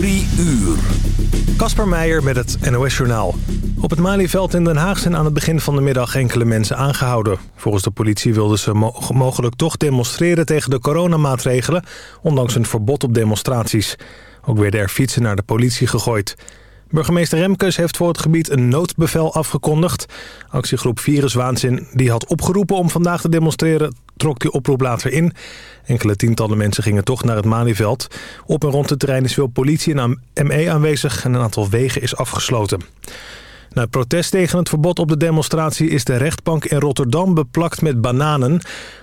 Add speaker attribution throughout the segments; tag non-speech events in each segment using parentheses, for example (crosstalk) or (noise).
Speaker 1: Drie uur.
Speaker 2: Kasper Meijer met het NOS-journaal. Op het Malieveld in Den Haag zijn aan het begin van de middag enkele mensen aangehouden. Volgens de politie wilden ze mogelijk toch demonstreren tegen de coronamaatregelen... ondanks een verbod op demonstraties. Ook werden er fietsen naar de politie gegooid. Burgemeester Remkes heeft voor het gebied een noodbevel afgekondigd. Actiegroep Viruswaanzin die had opgeroepen om vandaag te demonstreren... trok die oproep later in. Enkele tientallen mensen gingen toch naar het Malieveld. Op en rond het terrein is veel politie en ME aanwezig... en een aantal wegen is afgesloten. Na protest tegen het verbod op de demonstratie is de rechtbank in Rotterdam beplakt met bananen.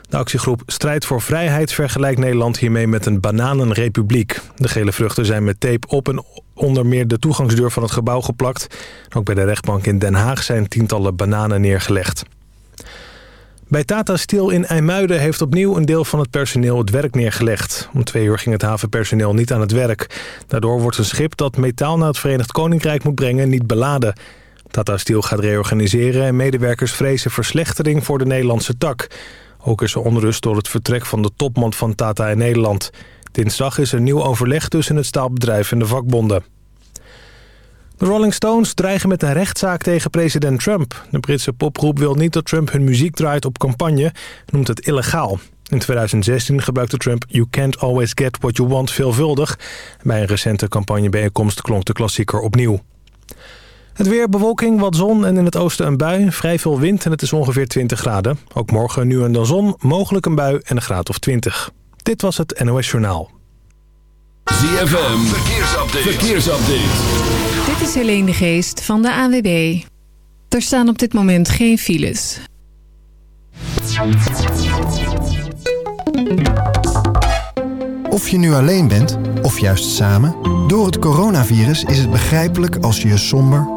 Speaker 2: De actiegroep Strijd voor Vrijheid vergelijkt Nederland hiermee met een bananenrepubliek. De gele vruchten zijn met tape op en onder meer de toegangsdeur van het gebouw geplakt. Ook bij de rechtbank in Den Haag zijn tientallen bananen neergelegd. Bij Tata Steel in IJmuiden heeft opnieuw een deel van het personeel het werk neergelegd. Om twee uur ging het havenpersoneel niet aan het werk. Daardoor wordt een schip dat metaal naar het Verenigd Koninkrijk moet brengen niet beladen. Tata Steel gaat reorganiseren en medewerkers vrezen verslechtering voor de Nederlandse tak. Ook is er onrust door het vertrek van de topman van Tata in Nederland. Dinsdag is er nieuw overleg tussen het staalbedrijf en de vakbonden. De Rolling Stones dreigen met een rechtszaak tegen president Trump. De Britse popgroep wil niet dat Trump hun muziek draait op campagne, noemt het illegaal. In 2016 gebruikte Trump You Can't Always Get What You Want veelvuldig. Bij een recente campagnebijeenkomst klonk de klassieker opnieuw. Het weer, bewolking, wat zon en in het oosten een bui. Vrij veel wind en het is ongeveer 20 graden. Ook morgen nu en dan zon, mogelijk een bui en een graad of 20. Dit was het NOS Journaal.
Speaker 1: ZFM, verkeersupdate. verkeersupdate.
Speaker 3: Dit is Helene de Geest van de AWB. Er staan op dit moment geen files.
Speaker 4: Of je nu alleen bent, of juist samen... door het coronavirus is het begrijpelijk als je je somber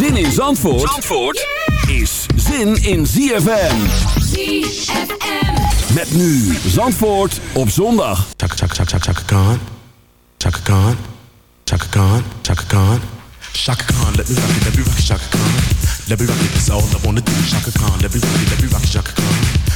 Speaker 1: Zin in Zandvoort, Zandvoort is zin in ZFM.
Speaker 5: ZFM.
Speaker 1: Met nu Zandvoort op zondag.
Speaker 6: Chaka chaka chaka chaka Khan. Chaka Khan. Chaka Khan. Chaka Khan. Chaka Khan, let me rock it, let me rock it, Chaka Khan. Let me rock it, that's all I wanna do. Chaka Khan, let me rock it, let me rock it, Chaka Khan.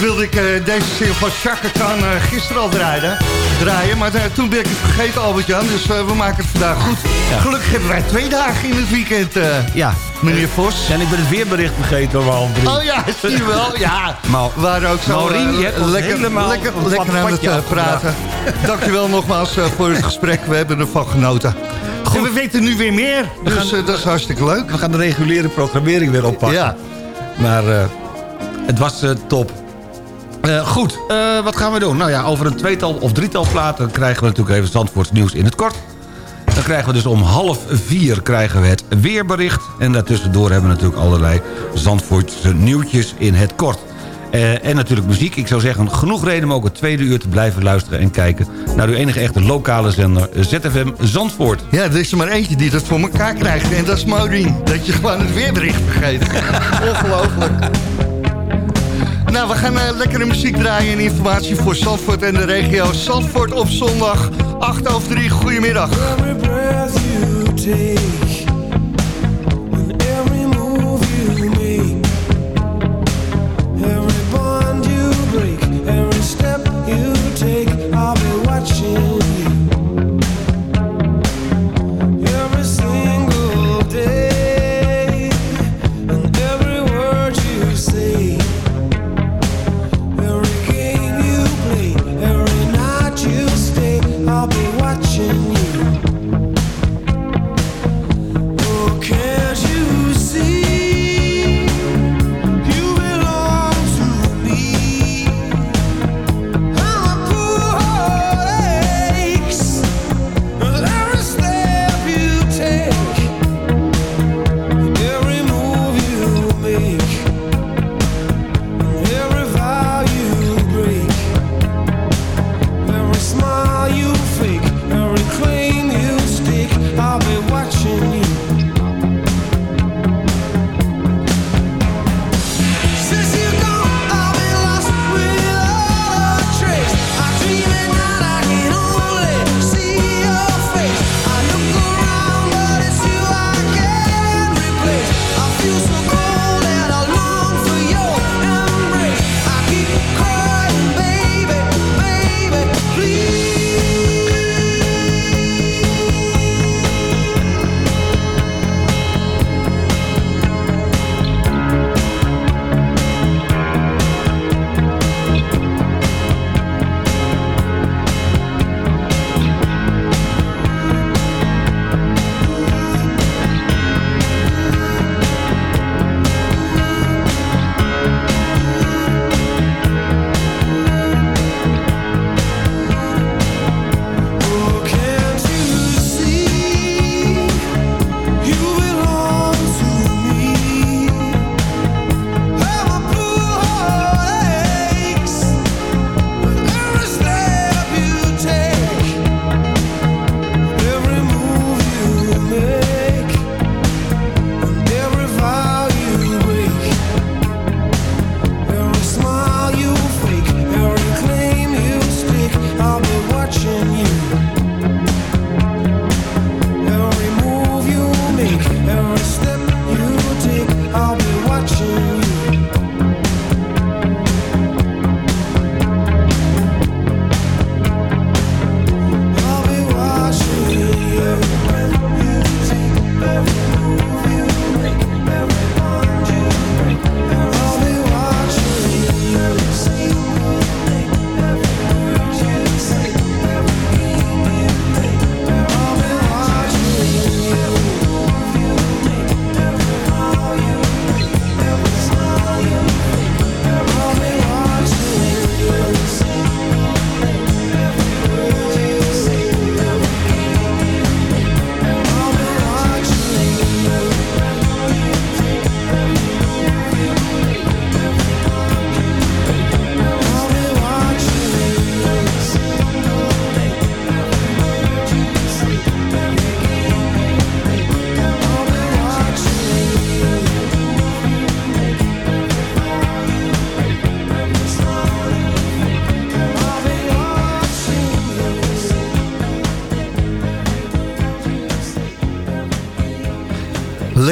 Speaker 7: Eigenlijk wilde ik eh, deze single van Chaka Khan eh, gisteren al draaien. draaien maar eh, toen ben ik het vergeten, Albert-Jan. Dus we maken het vandaag goed. Gelukkig hebben wij twee dagen in het weekend,
Speaker 8: Ja.
Speaker 7: meneer Vos.
Speaker 8: En ik ben het weerbericht vergeten om half drie.
Speaker 7: Oh ja, zie je wel. (laughs) Ja,
Speaker 8: Maar-
Speaker 7: waren ook zo
Speaker 8: Maureen, je hebt ons
Speaker 7: lekker,
Speaker 8: helemaal
Speaker 7: lekker, lekker aan het praten. (laughs) Dankjewel nogmaals voor het gesprek. We hebben ervan genoten. En we weten nu weer meer. Dus dat is hartstikke leuk.
Speaker 8: We gaan de reguliere programmering weer oppakken.
Speaker 7: Ja.
Speaker 8: Maar het was top. Eh, goed, eh, wat gaan we doen? Nou ja, over een tweetal of drietal platen krijgen we natuurlijk even Zandvoorts nieuws in het kort. Dan krijgen we dus om half vier krijgen we het weerbericht. En daartussendoor hebben we natuurlijk allerlei Zandvoortse nieuwtjes in het kort. Eh, en natuurlijk muziek. Ik zou zeggen, genoeg reden om ook het tweede uur te blijven luisteren en kijken... naar uw enige echte lokale zender ZFM Zandvoort.
Speaker 7: Ja, er is er maar eentje die dat voor elkaar krijgt. En dat is Maureen. Dat je gewoon het weerbericht vergeet. (laughs) Ongelooflijk. Nou, we gaan uh, lekkere muziek draaien en informatie voor Zandvoort en de regio. Zandvoort op zondag, 8 over 3. Goedemiddag.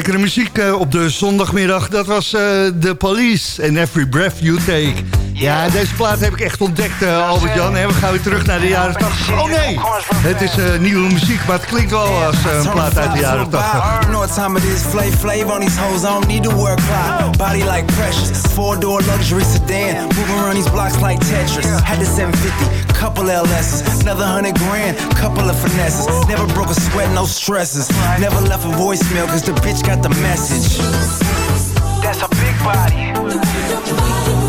Speaker 7: Lekkere muziek eh, op de zondagmiddag. Dat was eh, The Police en Every Breath You Take. Ja, deze plaat heb ik echt ontdekt, eh, Albert-Jan. En we gaan weer terug naar de jaren 80. Oh nee, het is eh, nieuwe muziek, maar het klinkt wel als eh, een plaat uit de jaren 80.
Speaker 9: You know what time it is, flay flav on these hoes, I don't need to work clock. Body like precious, four door luxury sedan, moving around these blocks like Tetris. Had the 750, couple LS's, another hundred grand, couple of finesses. Never broke a sweat, no stresses. Never left a voicemail, cause the bitch got the message. That's a big body.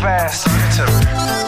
Speaker 9: fast. Give.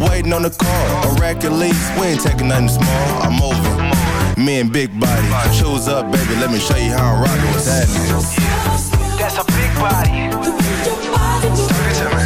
Speaker 10: Waiting on the call, a rack at least. We ain't taking nothing small. I'm over. Me and Big Body. Choose up, baby. Let me show you how I'm rocking with that.
Speaker 9: That's a big body. That's a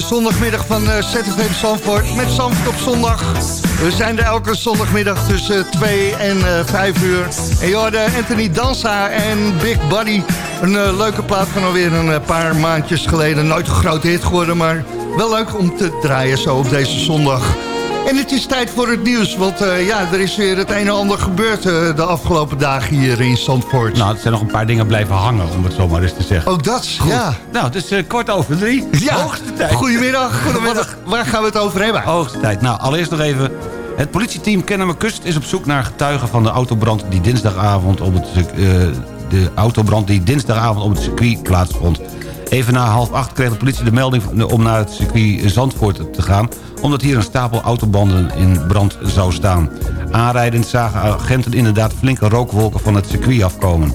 Speaker 7: Zondagmiddag van eh, ZFM Zandvoort met Zandvoort op zondag. We zijn er elke zondagmiddag tussen 2 en eh 5 uur. En je Anthony Danza en Big Buddy. Een eh, leuke plaat van alweer een eh, paar maandjes geleden. Nooit een hit geworden, maar wel leuk om te draaien zo op deze zondag. En het is tijd voor het nieuws, want eh, ja, er is weer het een en ander gebeurd eh, de afgelopen dagen hier in Zandvoort.
Speaker 8: Nou, er zijn nog een paar dingen blijven hangen, om het zo maar eens te zeggen.
Speaker 7: Ook dat,
Speaker 8: Goed.
Speaker 7: ja.
Speaker 8: Nou, het is eh, kwart over drie.
Speaker 7: Ja,
Speaker 8: Hoogste tijd.
Speaker 7: goedemiddag. (laughs) goedemiddag. Waar gaan we het over hebben?
Speaker 8: Hoogste tijd. Nou, allereerst nog even... Het politieteam Kennemerkust is op zoek naar getuigen van de autobrand... die dinsdagavond op het, de autobrand die dinsdagavond op het circuit plaatsvond. Even na half acht kreeg de politie de melding om naar het circuit Zandvoort te gaan... omdat hier een stapel autobanden in brand zou staan. Aanrijdend zagen agenten inderdaad flinke rookwolken van het circuit afkomen.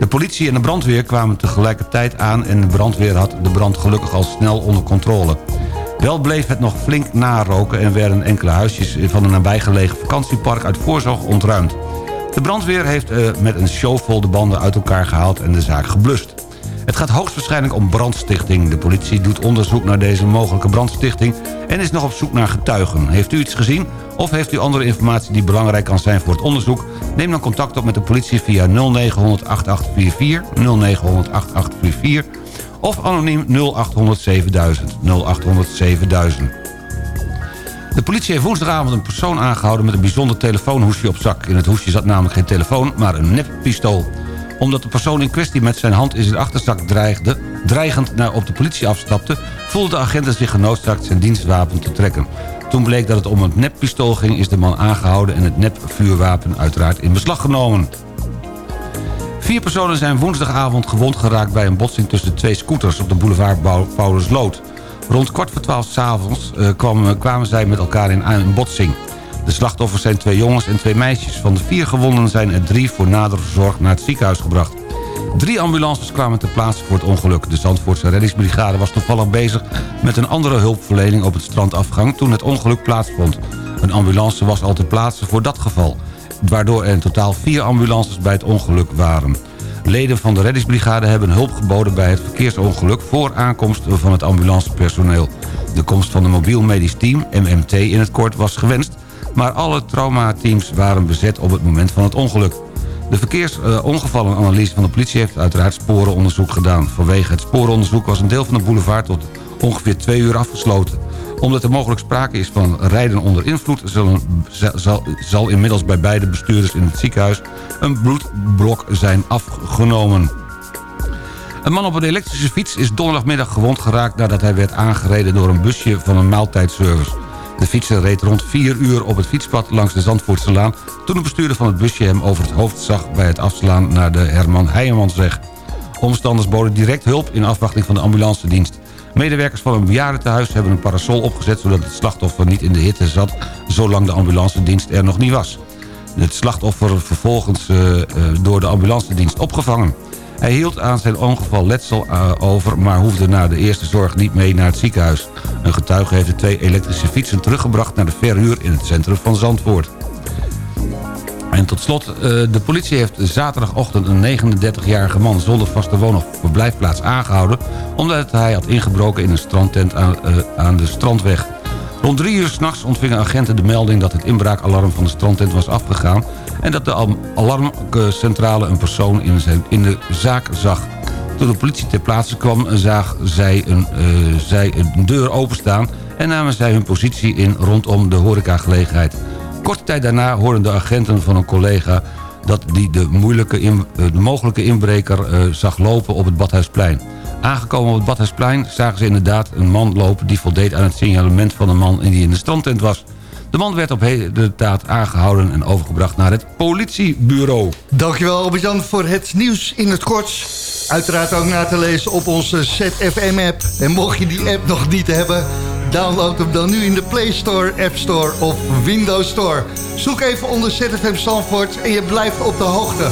Speaker 8: De politie en de brandweer kwamen tegelijkertijd aan... en de brandweer had de brand gelukkig al snel onder controle. Wel bleef het nog flink naroken en werden enkele huisjes van een nabijgelegen vakantiepark uit voorzorg ontruimd. De brandweer heeft uh, met een show de banden uit elkaar gehaald en de zaak geblust. Het gaat hoogstwaarschijnlijk om brandstichting. De politie doet onderzoek naar deze mogelijke brandstichting... en is nog op zoek naar getuigen. Heeft u iets gezien of heeft u andere informatie die belangrijk kan zijn voor het onderzoek? Neem dan contact op met de politie via 0900 8844, 0900 8844 of anoniem 0800 7000, 0800 7000. De politie heeft woensdagavond een persoon aangehouden met een bijzonder telefoonhoesje op zak. In het hoesje zat namelijk geen telefoon, maar een neppistool omdat de persoon in kwestie met zijn hand in zijn achterzak dreigde... dreigend naar op de politie afstapte... voelde de agenten zich genoodzaakt zijn dienstwapen te trekken. Toen bleek dat het om een neppistool ging... is de man aangehouden en het nepvuurwapen uiteraard in beslag genomen. Vier personen zijn woensdagavond gewond geraakt... bij een botsing tussen twee scooters op de boulevard Paulusloot. Rond kwart voor twaalf s'avonds uh, kwamen, kwamen zij met elkaar in een botsing. De slachtoffers zijn twee jongens en twee meisjes. Van de vier gewonden zijn er drie voor nadere zorg naar het ziekenhuis gebracht. Drie ambulances kwamen ter plaatse voor het ongeluk. De Zandvoortse reddingsbrigade was toevallig bezig met een andere hulpverlening op het strandafgang toen het ongeluk plaatsvond. Een ambulance was al ter plaatse voor dat geval, waardoor er in totaal vier ambulances bij het ongeluk waren. Leden van de reddingsbrigade hebben hulp geboden bij het verkeersongeluk voor aankomst van het ambulancepersoneel. De komst van een mobiel medisch team, MMT in het kort, was gewenst maar alle traumateams waren bezet op het moment van het ongeluk. De verkeersongevallenanalyse van de politie heeft uiteraard sporenonderzoek gedaan. Vanwege het sporenonderzoek was een deel van de boulevard tot ongeveer twee uur afgesloten. Omdat er mogelijk sprake is van rijden onder invloed... Zal, zal, zal inmiddels bij beide bestuurders in het ziekenhuis een bloedblok zijn afgenomen. Een man op een elektrische fiets is donderdagmiddag gewond geraakt... nadat hij werd aangereden door een busje van een maaltijdservice. De fietser reed rond 4 uur op het fietspad langs de Zandvoortselaan... toen de bestuurder van het busje hem over het hoofd zag... bij het afslaan naar de Herman Heijermansweg. Omstanders boden direct hulp in afwachting van de ambulancedienst. Medewerkers van een bejaardentehuis hebben een parasol opgezet... zodat het slachtoffer niet in de hitte zat... zolang de ambulancedienst er nog niet was. Het slachtoffer vervolgens uh, door de ambulancedienst opgevangen. Hij hield aan zijn ongeval letsel uh, over... maar hoefde na de eerste zorg niet mee naar het ziekenhuis. Een getuige heeft de twee elektrische fietsen teruggebracht... naar de verhuur in het centrum van Zandvoort. En tot slot, uh, de politie heeft zaterdagochtend een 39-jarige man... zonder vaste woon- of verblijfplaats aangehouden... omdat hij had ingebroken in een strandtent aan, uh, aan de Strandweg. Rond drie uur s'nachts ontvingen agenten de melding... dat het inbraakalarm van de strandtent was afgegaan... en dat de alarmcentrale een persoon in, in de zaak zag. Toen de politie ter plaatse kwam, zag zij een, uh, zij deur openstaan... en namen zij hun positie in rondom de horecagelegenheid. Korte tijd daarna hoorden de agenten van een collega... dat die de, moeilijke in, de mogelijke inbreker uh, zag lopen op het Badhuisplein. Aangekomen op het Badhuisplein zagen ze inderdaad een man lopen... die voldeed aan het signalement van een man die in de strandtent was. De man werd op de taat aangehouden en overgebracht naar het politiebureau.
Speaker 7: Dankjewel Albert-Jan voor het nieuws in het kort. Uiteraard ook na te lezen op onze ZFM-app. En mocht je die app nog niet hebben... download hem dan nu in de Play Store, App Store of Windows Store. Zoek even onder ZFM Zandvoort en je blijft op de hoogte.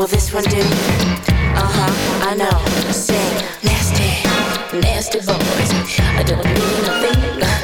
Speaker 11: Will this one do? Uh huh, I know. Say, nasty, nasty boys. I don't mean a thing.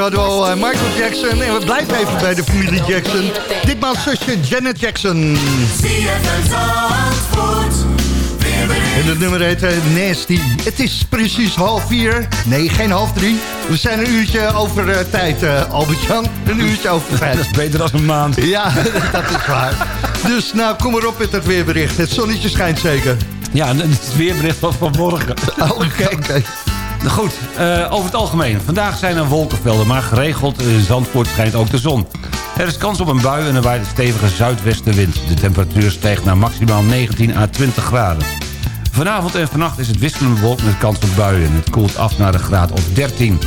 Speaker 7: Hadden we al eh, Michael Jackson. En we blijven even bij de familie Jackson. Ditmaal zusje Janet Jackson. En het nummer heet eh, Nasty. Het is precies half vier. Nee, geen half drie. We zijn een uurtje over eh, tijd, eh, Albert-Jan. Een uurtje over (laughs) tijd.
Speaker 8: Dat is beter dan een maand.
Speaker 7: Ja, (laughs) dat is waar. Dus nou, kom maar op met het weerbericht. Het zonnetje schijnt zeker.
Speaker 8: Ja, het weerbericht van vanmorgen.
Speaker 7: Oh, kijk. (laughs)
Speaker 8: Goed, eh, over het algemeen. Vandaag zijn er wolkenvelden, maar geregeld in Zandvoort schijnt ook de zon. Er is kans op een bui en er waait een stevige zuidwestenwind. De temperatuur stijgt naar maximaal 19 à 20 graden. Vanavond en vannacht is het wisselend bewolkt met kans op buien. Het koelt af naar een graad of 13.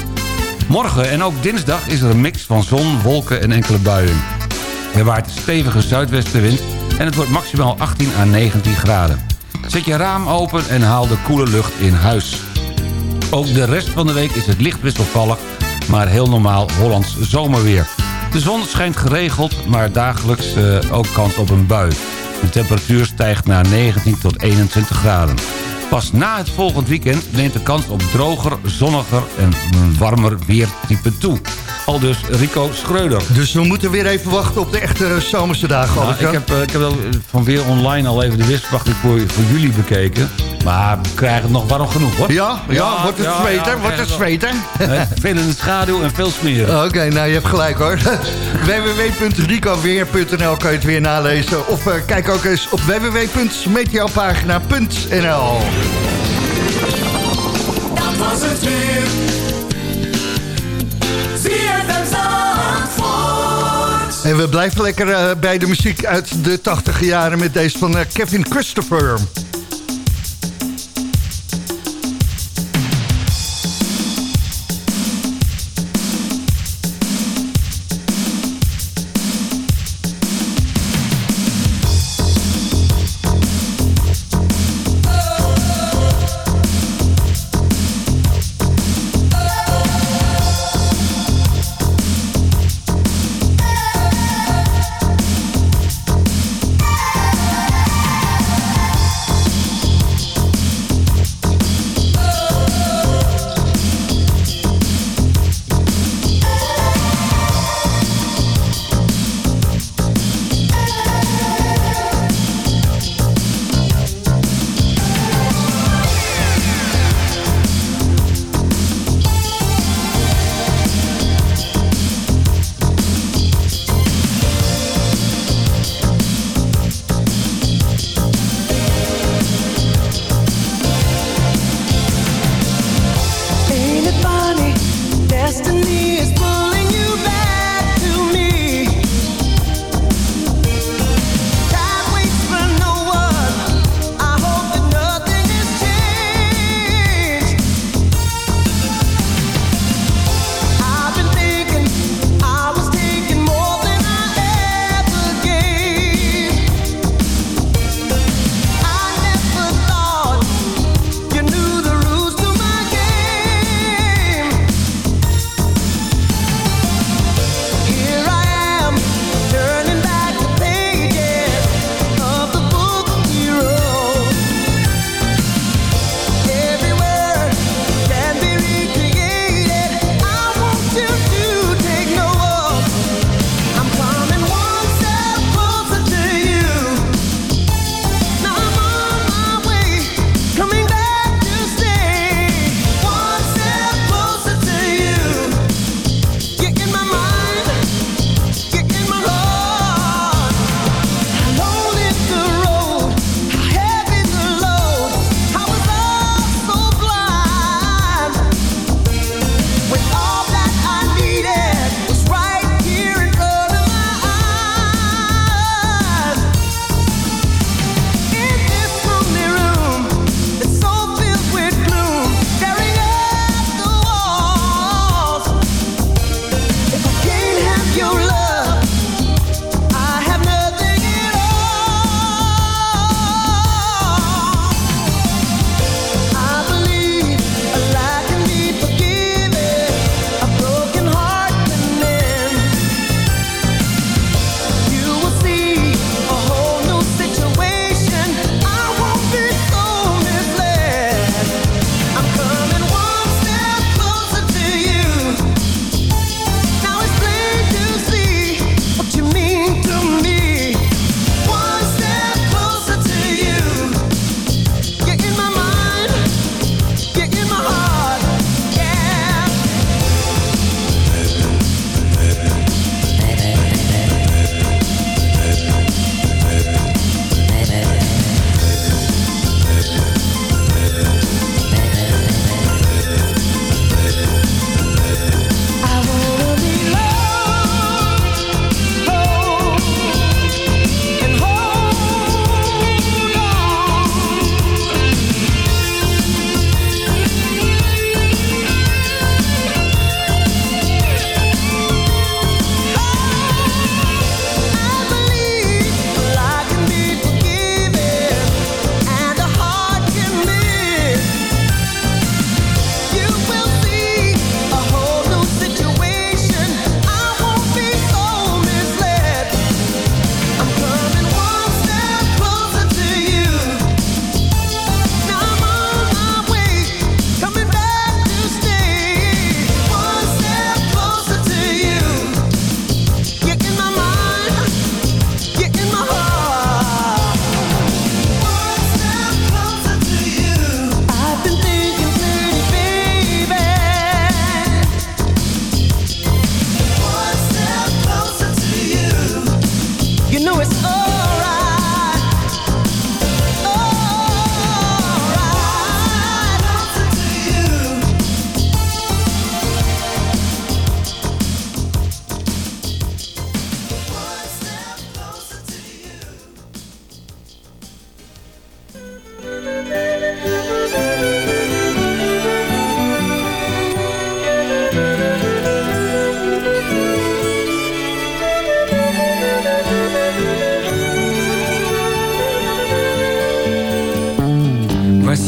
Speaker 8: Morgen en ook dinsdag is er een mix van zon, wolken en enkele buien. Er waait een stevige zuidwestenwind en het wordt maximaal 18 à 19 graden. Zet je raam open en haal de koele lucht in huis. Ook de rest van de week is het licht wisselvallig, maar heel normaal Hollands zomerweer. De zon schijnt geregeld, maar dagelijks eh, ook kans op een bui. De temperatuur stijgt naar 19 tot 21 graden. Pas na het volgend weekend neemt de kans op droger, zonniger en warmer weertype toe. Al dus Rico Schreuder.
Speaker 7: Dus we moeten weer even wachten op de echte zomerse dagen.
Speaker 8: Nou, ik, heb, eh, ik heb wel van weer online al even de weersverwachting voor, voor jullie bekeken. Maar we krijgen het nog warm genoeg hoor.
Speaker 7: Ja, ja, wordt het zweten, wordt het zweten.
Speaker 8: Veel in de schaduw en veel smeren.
Speaker 7: Oké, nou je hebt gelijk hoor. (laughs) www.ricoweer.nl kan je het weer nalezen. Of eh, kijk ook eens op www.meteopagina.nl
Speaker 5: was het weer.
Speaker 7: En we blijven lekker eh, bij de muziek uit de 80 jaren met deze van eh, Kevin Christopher.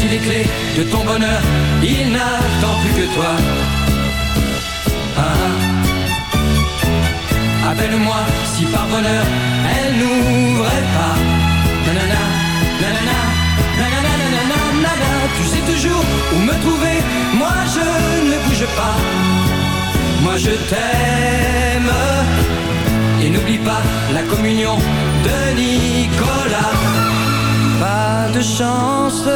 Speaker 12: Voici les clés de ton bonheur, il n'attend plus que toi. Ah. Appelle-moi si par bonheur elle n'ouvrait pas. Nanana, nanana. Tu sais toujours où me trouver, moi je ne bouge pas. Moi je t'aime. Et n'oublie pas la communion de Nicolas. Pas de chance,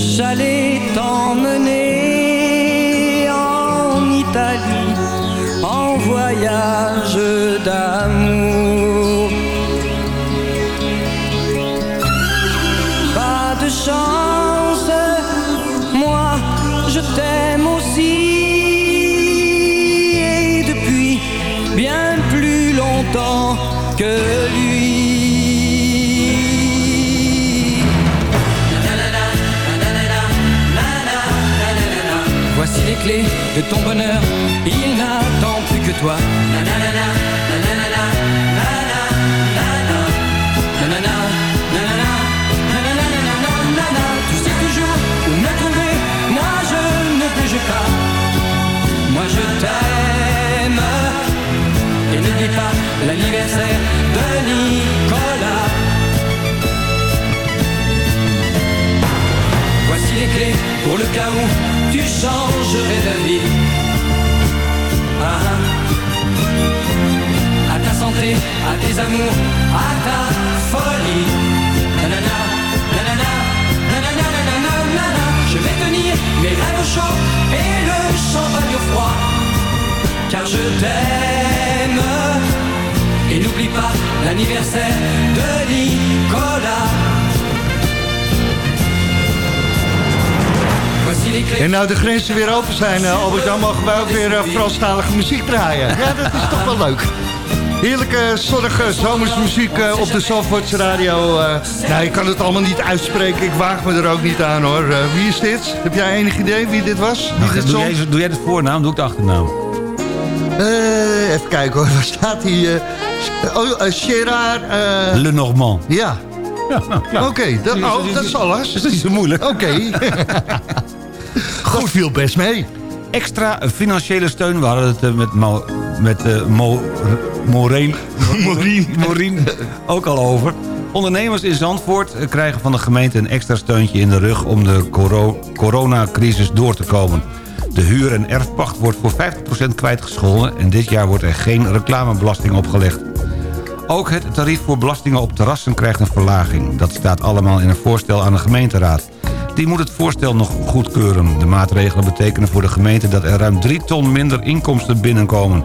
Speaker 12: j'allais t'emmener en Italie en voyage d'amour. de ton bonheur, il n'attend plus que toi. Nanana, nanana, nanana, nanana, nanana, nanana, nanana, tu sais toujours où me trouver, moi je ne bouge pas, moi je t'aime. Et n'oublie pas l'anniversaire de Nicolas. Voici les clés pour le chaos tu changerais d'avis. Ah, ah. À ta santé, à tes amours, à ta folie. Nanana, nanana, nanana, nanana. Je vais tenir mes rêves au chaud et le champagne au froid. Car je t'aime. Et n'oublie pas l'anniversaire de Nicolas.
Speaker 7: En nou de grenzen weer open zijn, uh, Albert, dan mogen wij ook weer uh, Franstalige muziek draaien. Ja, dat is toch wel leuk. Heerlijke, zonnige zomersmuziek uh, op de Zandvoorts Radio. Uh, nou, ik kan het allemaal niet uitspreken. Ik waag me er ook niet aan, hoor. Uh, wie is dit? Heb jij enig idee wie dit was? Wie
Speaker 8: Nou,
Speaker 7: dit
Speaker 8: doe, jij, doe jij de voornaam, doe ik de achternaam.
Speaker 7: Eh, even kijken, hoor. Waar staat hij? eh? oh, eh, Gerard... eh,
Speaker 8: Le Normand.
Speaker 7: Ja. Oké, dat, oh, dat is alles.
Speaker 8: Dat is niet zo moeilijk.
Speaker 7: Oké. (laughs) Goed, viel best mee.
Speaker 8: Extra financiële steun, we hadden het eh, met, Mo, met eh, Mo, Maureen (laughs) ook al over. Ondernemers in Zandvoort eh, krijgen van de gemeente een extra steuntje in de rug... om de coro coronacrisis door te komen. De huur- en erfpacht wordt voor 50% kwijtgescholden... en dit jaar wordt er geen reclamebelasting opgelegd. Ook het tarief voor belastingen op terrassen krijgt een verlaging. Dat staat allemaal in een voorstel aan de gemeenteraad. Die moet het voorstel nog goedkeuren. De maatregelen betekenen voor de gemeente dat er ruim 3 ton minder inkomsten binnenkomen.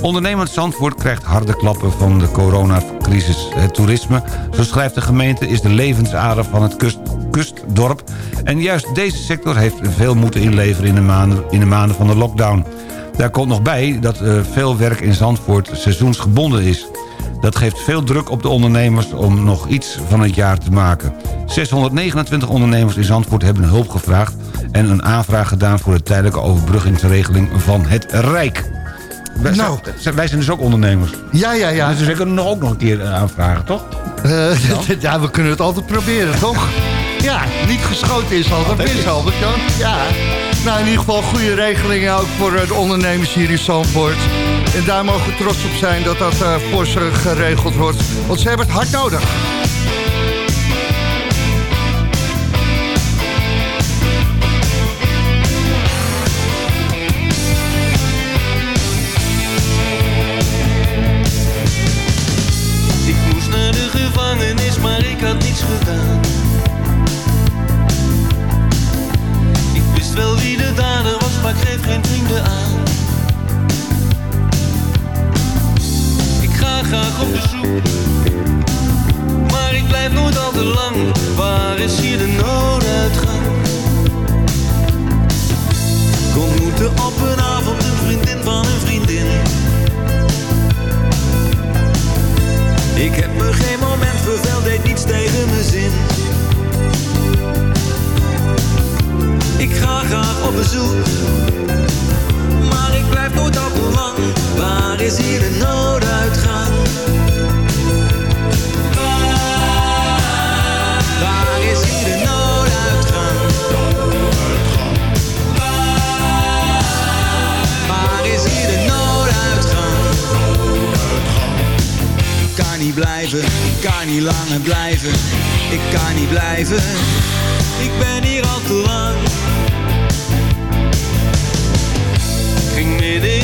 Speaker 8: Ondernemend Zandvoort krijgt harde klappen van de coronacrisis. Het toerisme, zo schrijft de gemeente, is de levensader van het kust, kustdorp. En juist deze sector heeft veel moeten inleveren in de maanden, in de maanden van de lockdown. Daar komt nog bij dat eh, veel werk in Zandvoort seizoensgebonden is. Dat geeft veel druk op de ondernemers om nog iets van het jaar te maken. 629 ondernemers in Zandvoort hebben hulp gevraagd... en een aanvraag gedaan voor de tijdelijke overbruggingsregeling van het Rijk. Wij,
Speaker 7: Nou.
Speaker 8: zijn, wij zijn dus ook ondernemers.
Speaker 7: Ja, ja, ja.
Speaker 8: Dus we kunnen nog ook nog een keer eh, aanvragen, toch?
Speaker 7: Eh, ja, (laughs) we kunnen het altijd proberen, toch? Ja, niet geschoten is altijd mis, Albert Jan. Ja. Nou, in ieder geval goede regelingen ook voor eh, de ondernemers hier in Zandvoort. En daar mogen we trots op zijn dat dat eh, voor ze geregeld wordt. Want ze hebben het hard nodig.
Speaker 13: Ik moest naar de gevangenis, maar ik had niets gedaan. Wel wie de dader was, maar geef geen vrienden aan. Ik ga graag op bezoek, maar ik blijf nooit al te lang. Waar is hier de nooduitgang? Ik ontmoette op een avond een vriendin van een vriendin. Ik heb me geen moment verveld, deed niets tegen mijn zin. Ik ga graag op bezoek, maar ik blijf nooit al te lang. Waar is hier de nooduitgang? Waar is hier de nooduitgang? Waar is hier de nooduitgang? Ik kan niet blijven, ik kan niet langer blijven. Ik kan niet blijven, ik ben hier al te lang.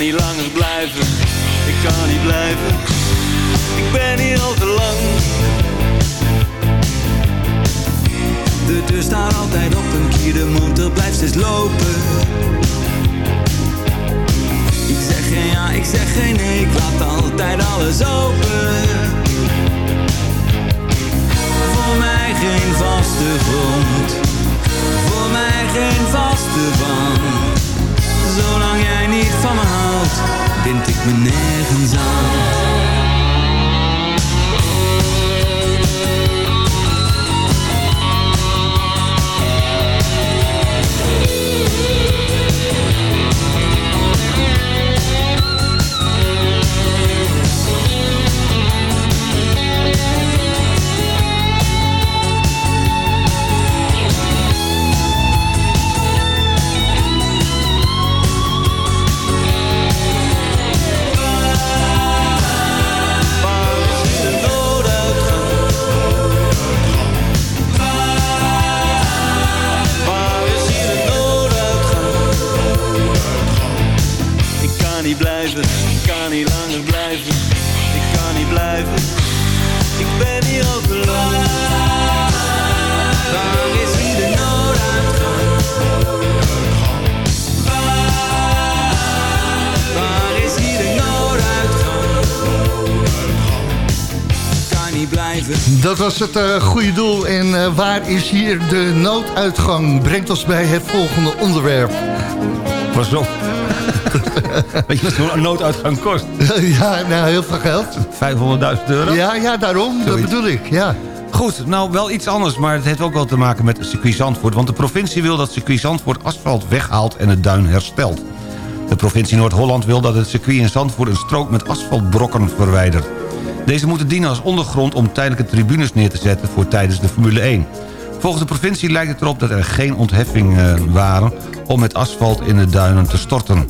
Speaker 13: kan niet langer blijven. Ik kan niet blijven, ik ben hier al te lang. De deur staat altijd op een kier, de motor blijft steeds lopen. Ik zeg geen ja, ik zeg geen nee, ik laat altijd alles open.
Speaker 7: opening was het eh, goede doel. En eh, waar is hier de nooduitgang? Brengt ons bij het volgende onderwerp.
Speaker 8: Pas op. (laughs) Weet je wat zo'n nooduitgang kost? (laughs)
Speaker 7: ja, nou, heel veel geld.
Speaker 8: 500.000 euro?
Speaker 7: Ja, ja, daarom. Dat bedoel ik, ja.
Speaker 8: Goed, nou wel iets anders, maar het heeft ook wel te maken met circuit Zandvoort. Want de provincie wil dat circuit Zandvoort asfalt weghaalt en het duin herstelt. De provincie Noord-Holland wil dat het circuit in Zandvoort een strook met asfaltbrokken verwijdert. Deze moeten dienen als ondergrond om tijdelijke tribunes neer te zetten voor tijdens de Formule 1. Volgens de provincie lijkt het erop dat er geen ontheffingen waren om het asfalt in de duinen te storten.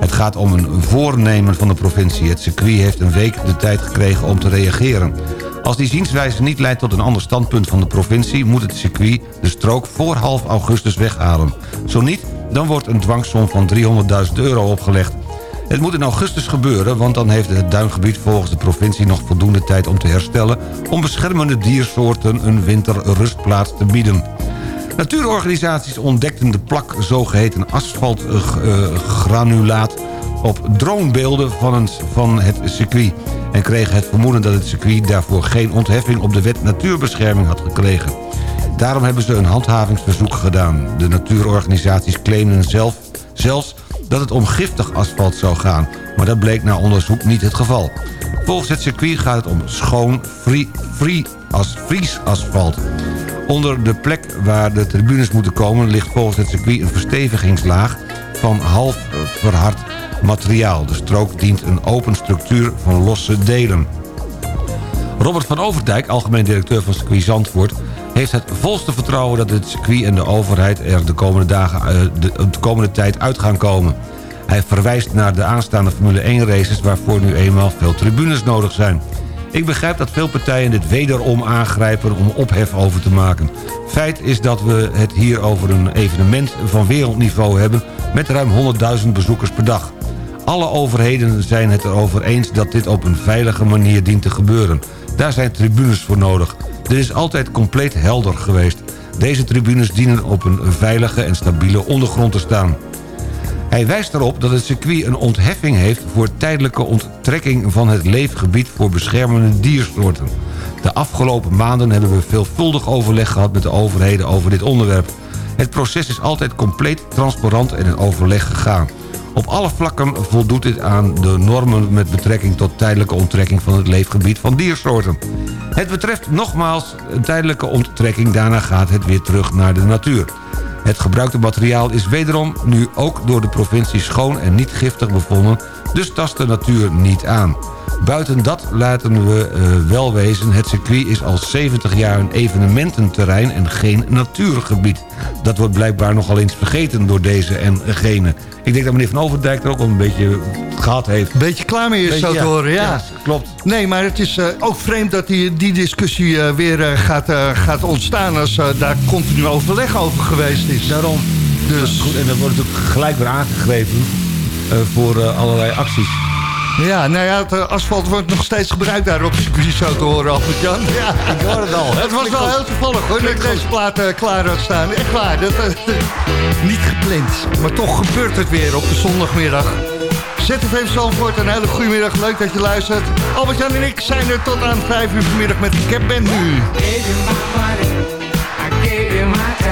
Speaker 8: Het gaat om een voornemen van de provincie. Het circuit heeft een week de tijd gekregen om te reageren. Als die zienswijze niet leidt tot een ander standpunt van de provincie... moet het circuit de strook voor half augustus weghalen. Zo niet, dan wordt een dwangsom van 300.000 euro opgelegd. Het moet in augustus gebeuren, want dan heeft het duingebied volgens de provincie nog voldoende tijd om te herstellen... om beschermende diersoorten een winterrustplaats te bieden. Natuurorganisaties ontdekten de plak zogeheten asfaltgranulaat op dronebeelden van van het circuit. en kregen het vermoeden dat het circuit daarvoor geen ontheffing op de wet natuurbescherming had gekregen. Daarom hebben ze een handhavingsverzoek gedaan. De natuurorganisaties claimden zelf, zelfs dat het om giftig asfalt zou gaan... maar dat bleek na onderzoek niet het geval. Volgens het circuit gaat het om schoon, free, free as, vriesasfalt. Onder de plek waar de tribunes moeten komen... ligt volgens het circuit een verstevigingslaag van half verhard materiaal. De strook dient een open structuur van losse delen. Robert van Overdijk, algemeen directeur van circuit Zandvoort... heeft het volste vertrouwen dat het circuit en de overheid... er de komende, dagen, eh, de, de komende tijd uit gaan komen. Hij verwijst naar de aanstaande Formule 1 races... waarvoor nu eenmaal veel tribunes nodig zijn. Ik begrijp dat veel partijen dit wederom aangrijpen om ophef over te maken. Feit is dat we het hier over een evenement van wereldniveau hebben... met ruim 100.000 bezoekers per dag. Alle overheden zijn het erover eens dat dit op een veilige manier dient te gebeuren. Daar zijn tribunes voor nodig. Dit is altijd compleet helder geweest. Deze tribunes dienen op een veilige en stabiele ondergrond te staan. Hij wijst erop dat het circuit een ontheffing heeft... voor tijdelijke onttrekking van het leefgebied voor beschermende diersoorten. De afgelopen maanden hebben we veelvuldig overleg gehad met de overheden over dit onderwerp. Het proces is altijd compleet transparant en in overleg gegaan. Op alle vlakken voldoet dit aan de normen met betrekking tot tijdelijke onttrekking van het leefgebied van diersoorten. Het betreft nogmaals een tijdelijke onttrekking, daarna gaat het weer terug naar de natuur. Het gebruikte materiaal is wederom nu ook door de provincie schoon en niet giftig bevonden, dus tast de natuur niet aan. Buiten dat laten we uh, wel wezen, het circuit is al 70 jaar een evenemententerrein en geen natuurgebied. Dat wordt blijkbaar nogal eens vergeten door deze en gene. Ik denk dat meneer Van Overdijk er ook wel een beetje gehad heeft.
Speaker 7: Een beetje klaar mee is
Speaker 8: Beetje,
Speaker 7: zo te
Speaker 8: ja,
Speaker 7: horen, ja.
Speaker 8: ja, klopt.
Speaker 7: Nee, maar het is eh, ook vreemd dat die, die discussie eh, weer eh, gaat, eh, gaat ontstaan... als eh, daar continu overleg over geweest is.
Speaker 8: Daarom.
Speaker 7: Dus.
Speaker 8: Goed, en dan wordt natuurlijk gelijk weer aangegrepen eh, voor eh, allerlei acties.
Speaker 7: Ja, nou ja, het eh, asfalt wordt nog steeds gebruikt daar op circuit, zo te horen, Albert-Jan. Ja,
Speaker 8: Ik hoor het al.
Speaker 7: Het was wel heel toevallig hoor, dat ik deze plaat eh, klaar had staan. Echt waar, dat, eh, (laughs) niet gepland. Maar toch gebeurt het weer op de zondagmiddag. ZFM Zandvoort, een hele goede middag. Leuk dat je luistert. Albert-Jan en ik zijn er tot aan 5 uur vanmiddag met de Cap Band nu.
Speaker 5: gave you my time.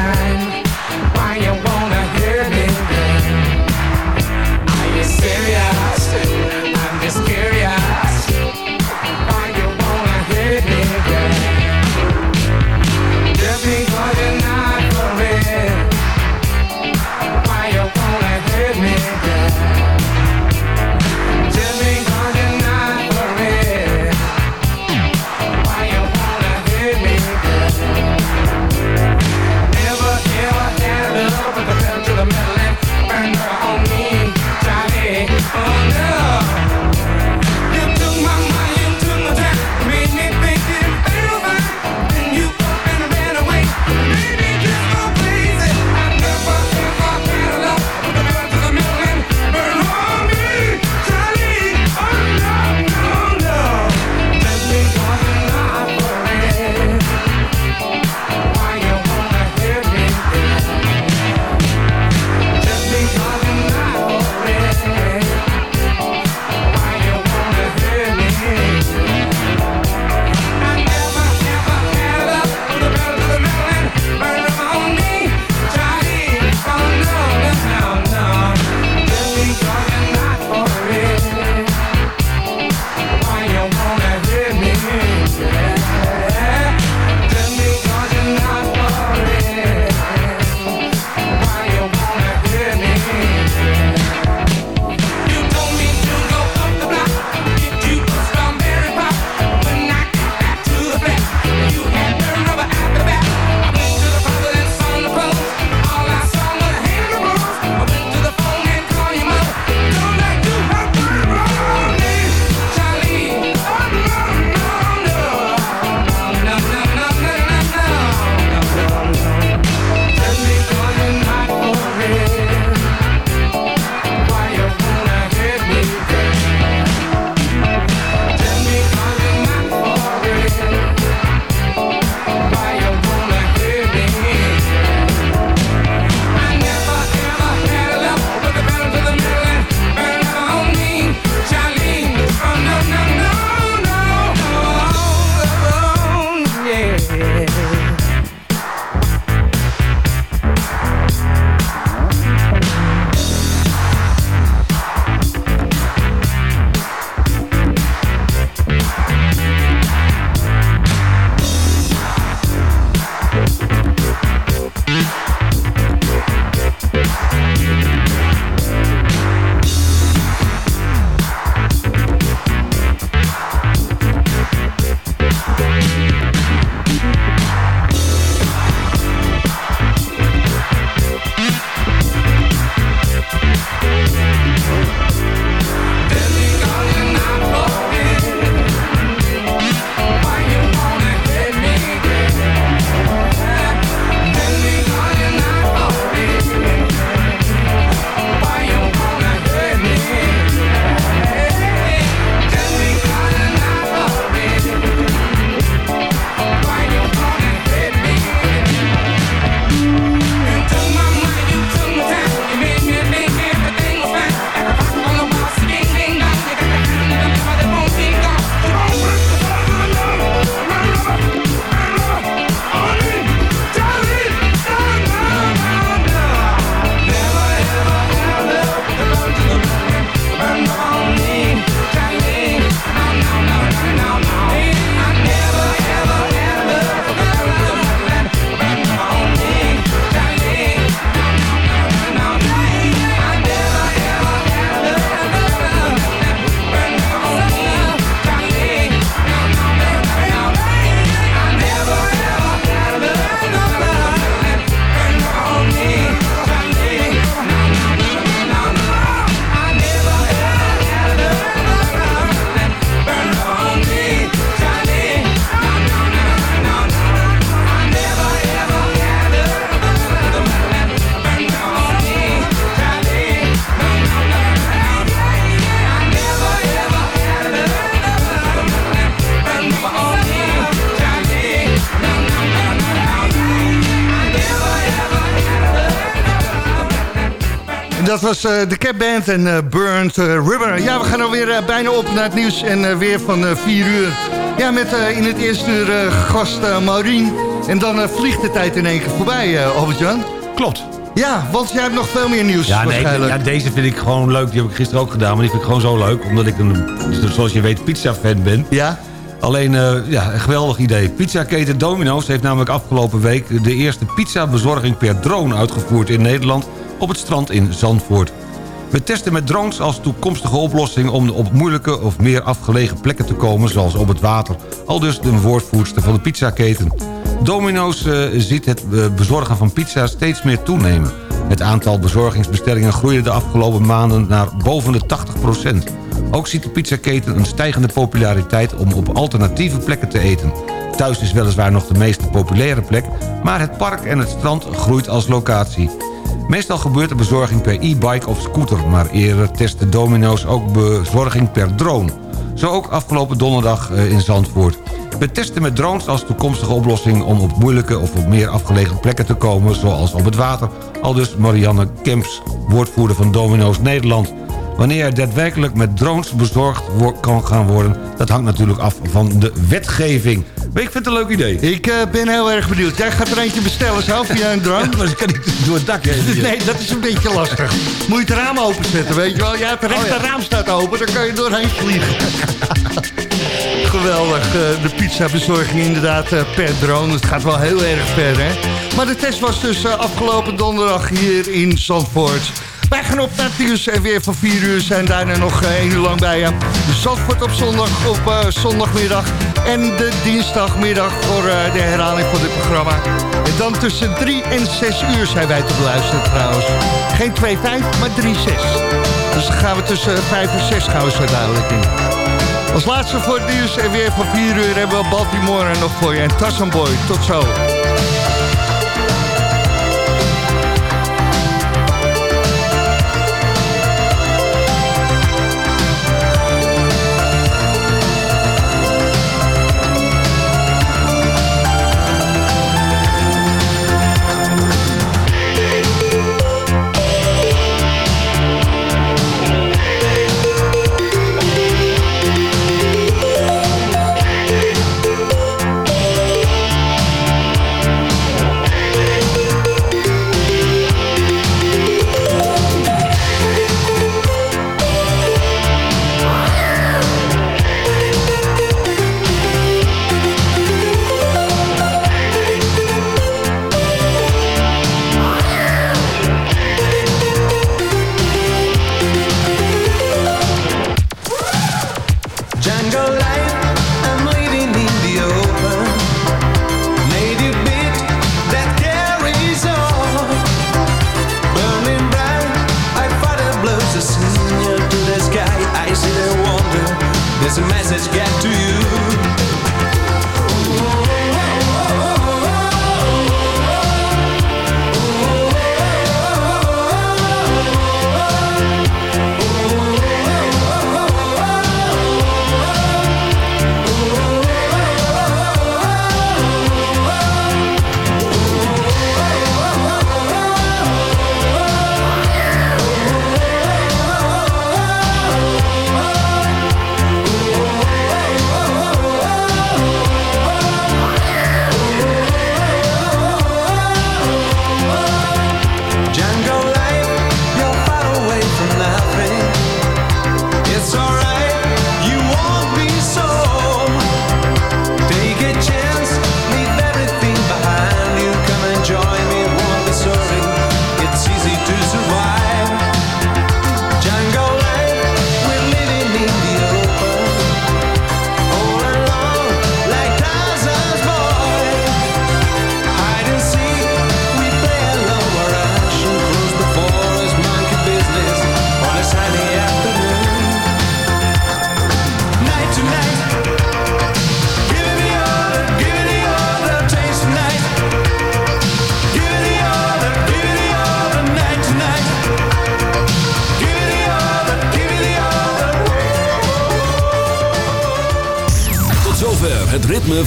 Speaker 7: Was eh, de Cap Band en eh, Burnt eh, Rubber. Ja, we gaan alweer bijna op naar het nieuws en weer van eh 4 uur. Ja, met in het eerste uur gast Maureen. En dan vliegt de tijd in één keer voorbij, Albert-Jan.
Speaker 8: Klopt.
Speaker 7: Ja, want jij hebt nog veel meer nieuws
Speaker 8: Ja, nee, ja, deze vind ik gewoon leuk. Die heb ik gisteren ook gedaan. Maar die vind ik gewoon zo leuk. Omdat ik, een, zoals je weet, pizza-fan ben.
Speaker 7: Ja.
Speaker 8: Alleen, ja, een geweldig idee. Pizzaketen Domino's heeft namelijk afgelopen week... de eerste pizzabezorging per drone uitgevoerd in Nederland... op het strand in Zandvoort. We testen met drones als toekomstige oplossing... om op moeilijke of meer afgelegen plekken te komen... zoals op het water. Al dus de woordvoerster van de pizzaketen. Domino's eh, ziet het eh, bezorgen van pizza steeds meer toenemen. Het aantal bezorgingsbestellingen groeide de afgelopen maanden naar boven de 80% Ook ziet de pizzaketen een stijgende populariteit om op alternatieve plekken te eten. Thuis is weliswaar nog de meest populaire plek... maar het park en het strand groeit als locatie. Meestal gebeurt de bezorging per e-bike of scooter... maar eerder testen Domino's ook bezorging per drone. Zo ook afgelopen donderdag eh, in Zandvoort. We testen met drones als toekomstige oplossing... om op moeilijke of op meer afgelegen plekken te komen... zoals op het water, al dus Marianne Kemps, woordvoerder van Domino's Nederland. Wanneer er daadwerkelijk met drones bezorgd kan gaan worden... dat hangt natuurlijk af van de wetgeving. Ik vind het een leuk idee.
Speaker 7: Ik eh, ben heel erg benieuwd. Jij gaat er eentje bestellen zo via een drone?
Speaker 8: Ja, maar kan niet door het dak heen.
Speaker 7: Nee, dat is een beetje lastig. Moet je het raam openzetten, weet je wel? Ja, het rechter raam staat open, dan kan je doorheen vliegen. (laughs) Geweldig, eh, de pizzabezorging inderdaad eh, per drone. Het gaat wel heel erg ver, hè? Maar de test was dus afgelopen donderdag hier in Zandvoort. Gaan op naar het nieuws en weer van 4 uur zijn daarna nog eh, 1 uur lang bij je. Zandvoort op zondag, op eh, zondagmiddag en de dinsdagmiddag voor eh, de herhaling van dit programma. En dan tussen 3 en 6 uur zijn wij te beluisteren trouwens. Geen 2-5, maar 3-6. Dus dan gaan we tussen 5 en 6 gaan we zo duidelijk in. Als laatste voor het nieuws en weer van 4 uur hebben we Baltimore nog voor je. En Tassan Boy, tot zo.